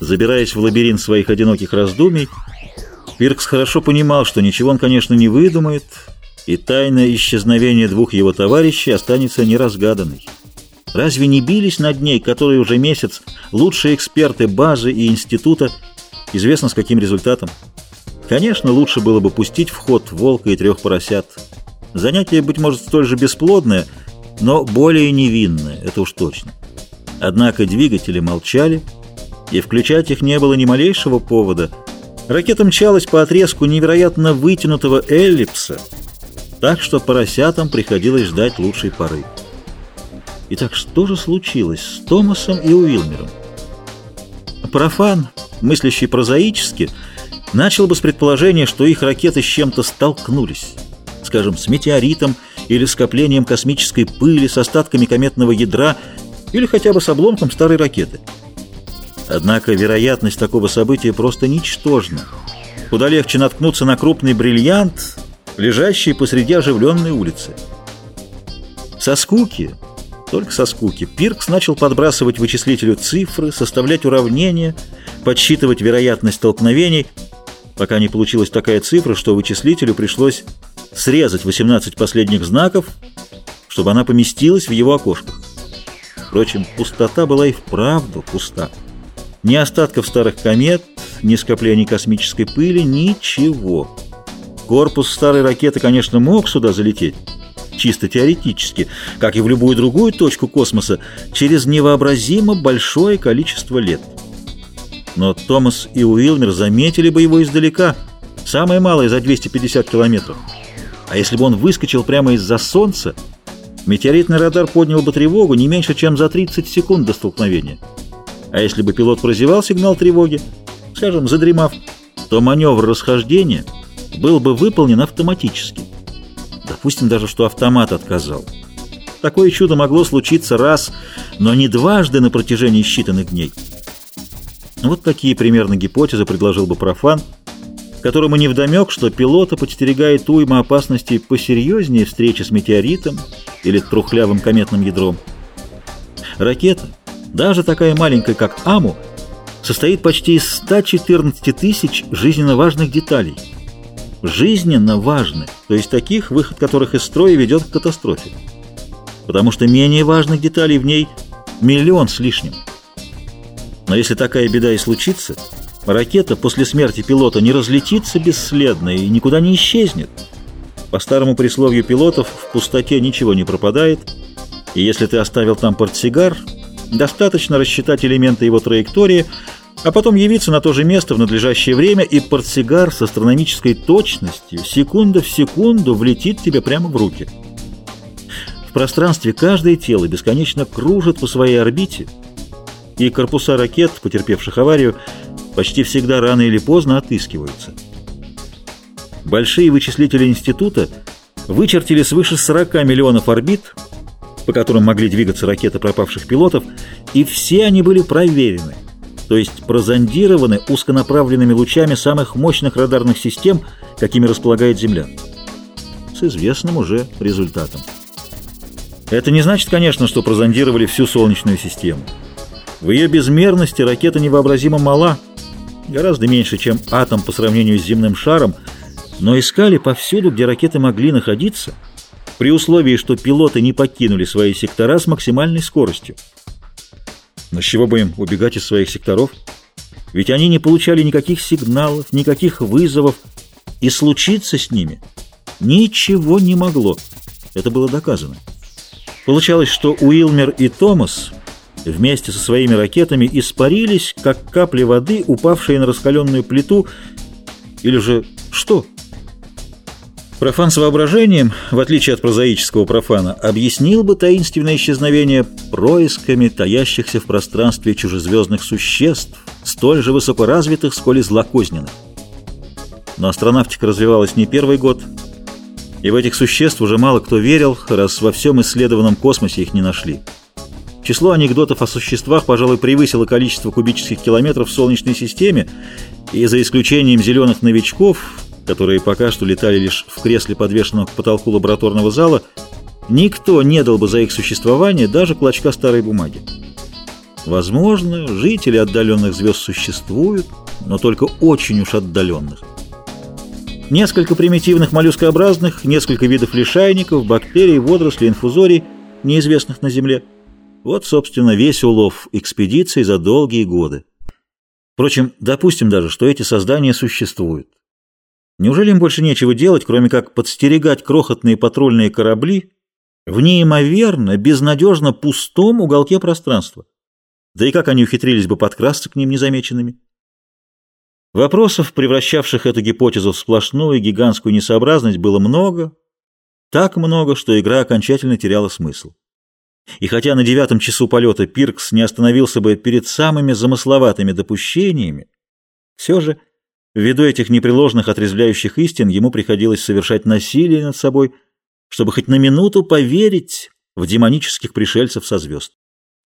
Забираясь в лабиринт своих одиноких раздумий, Пиркс хорошо понимал, что ничего он, конечно, не выдумает, и тайна исчезновения двух его товарищей останется неразгаданной. Разве не бились над ней, которые уже месяц, лучшие эксперты базы и института, известно с каким результатом? Конечно, лучше было бы пустить в ход волка и трех поросят. Занятие, быть может, столь же бесплодное, но более невинное, это уж точно. Однако двигатели молчали, и включать их не было ни малейшего повода. Ракета мчалась по отрезку невероятно вытянутого эллипса, так что поросятам приходилось ждать лучшей поры. Итак, что же случилось с Томасом и Уилмером? Профан, мыслящий прозаически, начал бы с предположения, что их ракеты с чем-то столкнулись, скажем, с метеоритом или скоплением космической пыли, с остатками кометного ядра или хотя бы с обломком старой ракеты. Однако вероятность такого события просто ничтожна. Куда легче наткнуться на крупный бриллиант, лежащий посреди оживленной улицы. Со скуки, только со скуки, Пиркс начал подбрасывать вычислителю цифры, составлять уравнения, подсчитывать вероятность столкновений, пока не получилась такая цифра, что вычислителю пришлось срезать 18 последних знаков, чтобы она поместилась в его окошках. Впрочем, пустота была и вправду пуста. Ни остатков старых комет, ни скоплений космической пыли, ничего. Корпус старой ракеты, конечно, мог сюда залететь, чисто теоретически, как и в любую другую точку космоса, через невообразимо большое количество лет. Но Томас и Уилмер заметили бы его издалека, самое малое за 250 километров. А если бы он выскочил прямо из-за Солнца, метеоритный радар поднял бы тревогу не меньше, чем за 30 секунд до столкновения. А если бы пилот прозевал сигнал тревоги, скажем, задремав, то маневр расхождения был бы выполнен автоматически. Допустим даже, что автомат отказал. Такое чудо могло случиться раз, но не дважды на протяжении считанных дней. Вот такие примерно гипотезы предложил бы профан, которому невдомек, что пилота подстерегает уйма опасностей посерьезнее встречи с метеоритом или трухлявым кометным ядром. Ракета — даже такая маленькая, как Аму, состоит почти из 114 тысяч жизненно важных деталей. Жизненно важных, то есть таких, выход которых из строя ведет к катастрофе. Потому что менее важных деталей в ней миллион с лишним. Но если такая беда и случится, ракета после смерти пилота не разлетится бесследно и никуда не исчезнет. По старому присловию пилотов, в пустоте ничего не пропадает, и если ты оставил там портсигар, Достаточно рассчитать элементы его траектории, а потом явиться на то же место в надлежащее время, и портсигар с астрономической точностью секунда в секунду влетит тебе прямо в руки. В пространстве каждое тело бесконечно кружит по своей орбите, и корпуса ракет, потерпевших аварию, почти всегда рано или поздно отыскиваются. Большие вычислители института вычертили свыше 40 миллионов орбит – по которым могли двигаться ракеты пропавших пилотов, и все они были проверены, то есть прозондированы узконаправленными лучами самых мощных радарных систем, какими располагает Земля. С известным уже результатом. Это не значит, конечно, что прозондировали всю Солнечную систему. В ее безмерности ракета невообразимо мала, гораздо меньше, чем атом по сравнению с земным шаром, но искали повсюду, где ракеты могли находиться – при условии, что пилоты не покинули свои сектора с максимальной скоростью. Но с чего бы им убегать из своих секторов? Ведь они не получали никаких сигналов, никаких вызовов, и случиться с ними ничего не могло. Это было доказано. Получалось, что Уилмер и Томас вместе со своими ракетами испарились, как капли воды, упавшие на раскаленную плиту, или же что? Профан с воображением, в отличие от прозаического профана, объяснил бы таинственное исчезновение происками таящихся в пространстве чужезвездных существ, столь же высокоразвитых, сколь и злокозненных. Но астронавтика развивалась не первый год, и в этих существ уже мало кто верил, раз во всем исследованном космосе их не нашли. Число анекдотов о существах, пожалуй, превысило количество кубических километров в Солнечной системе, и за исключением зеленых новичков – которые пока что летали лишь в кресле, подвешенном к потолку лабораторного зала, никто не дал бы за их существование даже клочка старой бумаги. Возможно, жители отдаленных звезд существуют, но только очень уж отдаленных. Несколько примитивных моллюскообразных, несколько видов лишайников, бактерий, водорослей, инфузорий, неизвестных на Земле. Вот, собственно, весь улов экспедиции за долгие годы. Впрочем, допустим даже, что эти создания существуют. Неужели им больше нечего делать, кроме как подстерегать крохотные патрульные корабли в неимоверно, безнадежно пустом уголке пространства? Да и как они ухитрились бы подкрасться к ним незамеченными? Вопросов, превращавших эту гипотезу в сплошную гигантскую несообразность, было много, так много, что игра окончательно теряла смысл. И хотя на девятом часу полета Пиркс не остановился бы перед самыми замысловатыми допущениями, все же, ввиду этих непреложных отрезвляющих истин, ему приходилось совершать насилие над собой, чтобы хоть на минуту поверить в демонических пришельцев со звезд.